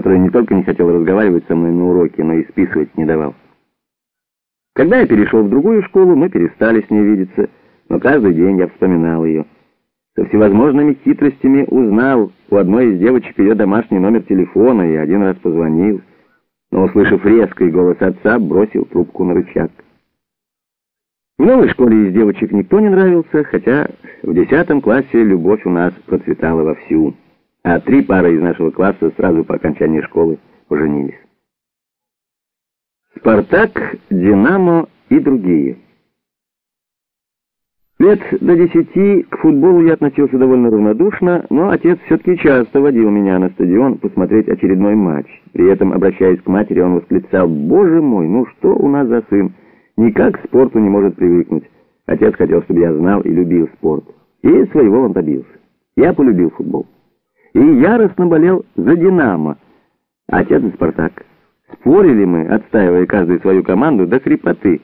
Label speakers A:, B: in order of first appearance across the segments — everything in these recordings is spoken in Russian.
A: который не только не хотел разговаривать со мной на уроке, но и списывать не давал. Когда я перешел в другую школу, мы перестали с ней видеться, но каждый день я вспоминал ее. Со всевозможными хитростями узнал у одной из девочек ее домашний номер телефона и один раз позвонил, но, услышав резкий голос отца, бросил трубку на рычаг. В новой школе из девочек никто не нравился, хотя в десятом классе любовь у нас процветала вовсю, а три пары из нашего класса сразу по окончании школы поженились. «Спартак», «Динамо» и другие. Лет до десяти к футболу я относился довольно равнодушно, но отец все-таки часто водил меня на стадион посмотреть очередной матч. При этом, обращаясь к матери, он восклицал, «Боже мой, ну что у нас за сын? Никак к спорту не может привыкнуть». Отец хотел, чтобы я знал и любил спорт. И своего он добился. Я полюбил футбол. И яростно болел за «Динамо», отец за «Спартак». Спорили мы, отстаивая каждую свою команду до хрипоты.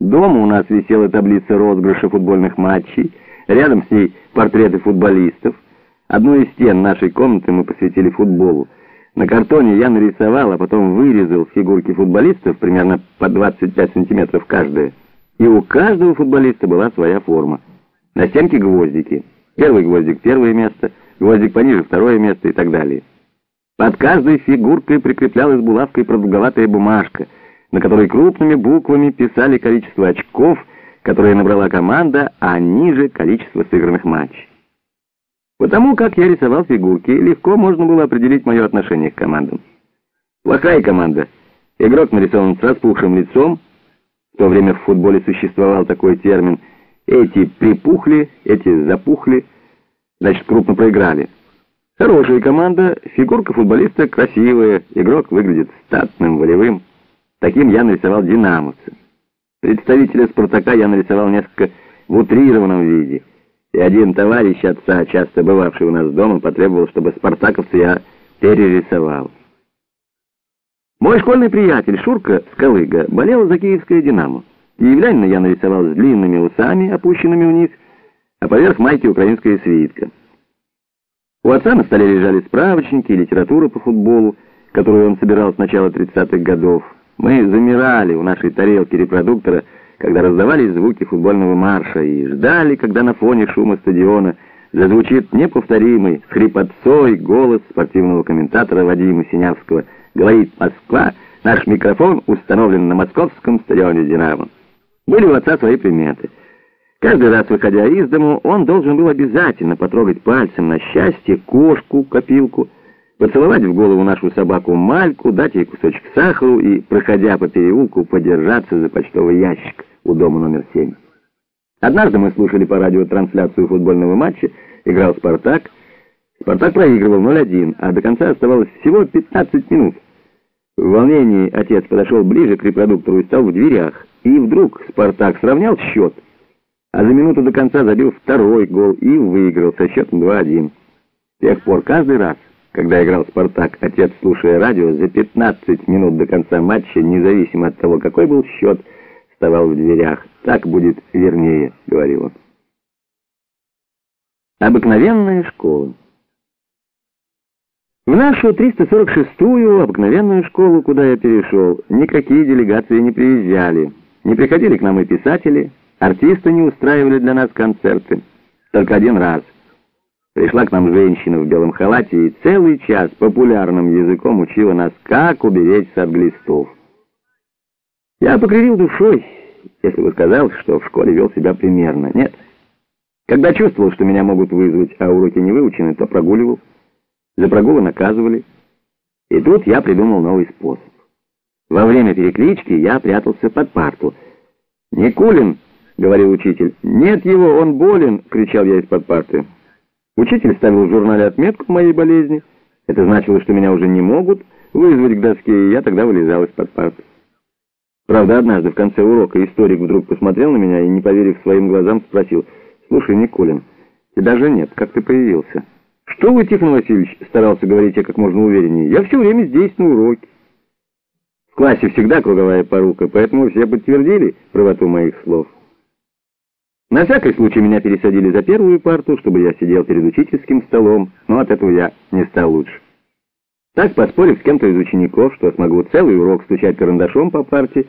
A: Дома у нас висела таблица розыгрыша футбольных матчей, рядом с ней портреты футболистов. Одну из стен нашей комнаты мы посвятили футболу. На картоне я нарисовал, а потом вырезал фигурки футболистов, примерно по 25 сантиметров каждая. И у каждого футболиста была своя форма. На стенке гвоздики. Первый гвоздик – первое место, гвоздик пониже – второе место и так далее. Под каждой фигуркой прикреплялась булавкой продолговатая бумажка, на которой крупными буквами писали количество очков, которые набрала команда, а ниже количество сыгранных матчей. Потому как я рисовал фигурки, легко можно было определить мое отношение к командам. Плохая команда. Игрок нарисован с распухшим лицом. В то время в футболе существовал такой термин. Эти припухли, эти запухли, значит, крупно проиграли. Хорошая команда, фигурка футболиста красивая, игрок выглядит статным, волевым. Таким я нарисовал динамовца. Представителя «Спартака» я нарисовал несколько в утрированном виде. И один товарищ отца, часто бывавший у нас дома, потребовал, чтобы спартаковца я перерисовал. Мой школьный приятель Шурка Скалыга болел за киевское «Динамо». Киевлянина я нарисовал с длинными усами, опущенными вниз, а поверх майки украинская свитка. У отца на столе лежали справочники и литература по футболу, которую он собирал с начала 30-х годов. Мы замирали у нашей тарелки репродуктора, когда раздавались звуки футбольного марша, и ждали, когда на фоне шума стадиона зазвучит неповторимый с хрипотцой голос спортивного комментатора Вадима Синявского. Говорит «Москва, наш микрофон установлен на московском стадионе «Динамо». Были у отца свои приметы — Каждый раз, выходя из дому, он должен был обязательно потрогать пальцем на счастье кошку, копилку, поцеловать в голову нашу собаку Мальку, дать ей кусочек сахару и, проходя по переулку, подержаться за почтовый ящик у дома номер семь. Однажды мы слушали по радио трансляцию футбольного матча, играл «Спартак». «Спартак» проигрывал 0-1, а до конца оставалось всего 15 минут. В волнении отец подошел ближе к репродуктору и стал в дверях. И вдруг «Спартак» сравнял счет – а за минуту до конца забил второй гол и выиграл со счетом 2-1. С тех пор каждый раз, когда играл «Спартак», отец, слушая радио, за 15 минут до конца матча, независимо от того, какой был счет, вставал в дверях. «Так будет вернее», — говорил он. Обыкновенная школа. В нашу 346-ю обыкновенную школу, куда я перешел, никакие делегации не приезжали. Не приходили к нам и писатели, Артисты не устраивали для нас концерты. Только один раз. Пришла к нам женщина в белом халате и целый час популярным языком учила нас, как уберечься от глистов. Я покривил душой, если бы сказал, что в школе вел себя примерно. Нет. Когда чувствовал, что меня могут вызвать, а уроки не выучены, то прогуливал. За прогулы наказывали. И тут я придумал новый способ. Во время переклички я прятался под парту. «Никулин!» — говорил учитель. «Нет его, он болен!» — кричал я из-под парты. Учитель ставил в журнале отметку моей болезни. Это значило, что меня уже не могут вызвать к доске, и я тогда вылезал из-под парты. Правда, однажды в конце урока историк вдруг посмотрел на меня и, не поверив своим глазам, спросил, «Слушай, Николин, тебя же нет, как ты появился?» «Что вы, Тихон Васильевич?» — старался говорить я как можно увереннее. «Я все время здесь, на уроке». В классе всегда круговая порука, поэтому все подтвердили правоту моих слов. На всякий случай меня пересадили за первую парту, чтобы я сидел перед учительским столом, но от этого я не стал лучше. Так, поспорив с кем-то из учеников, что смогу целый урок стучать карандашом по парте,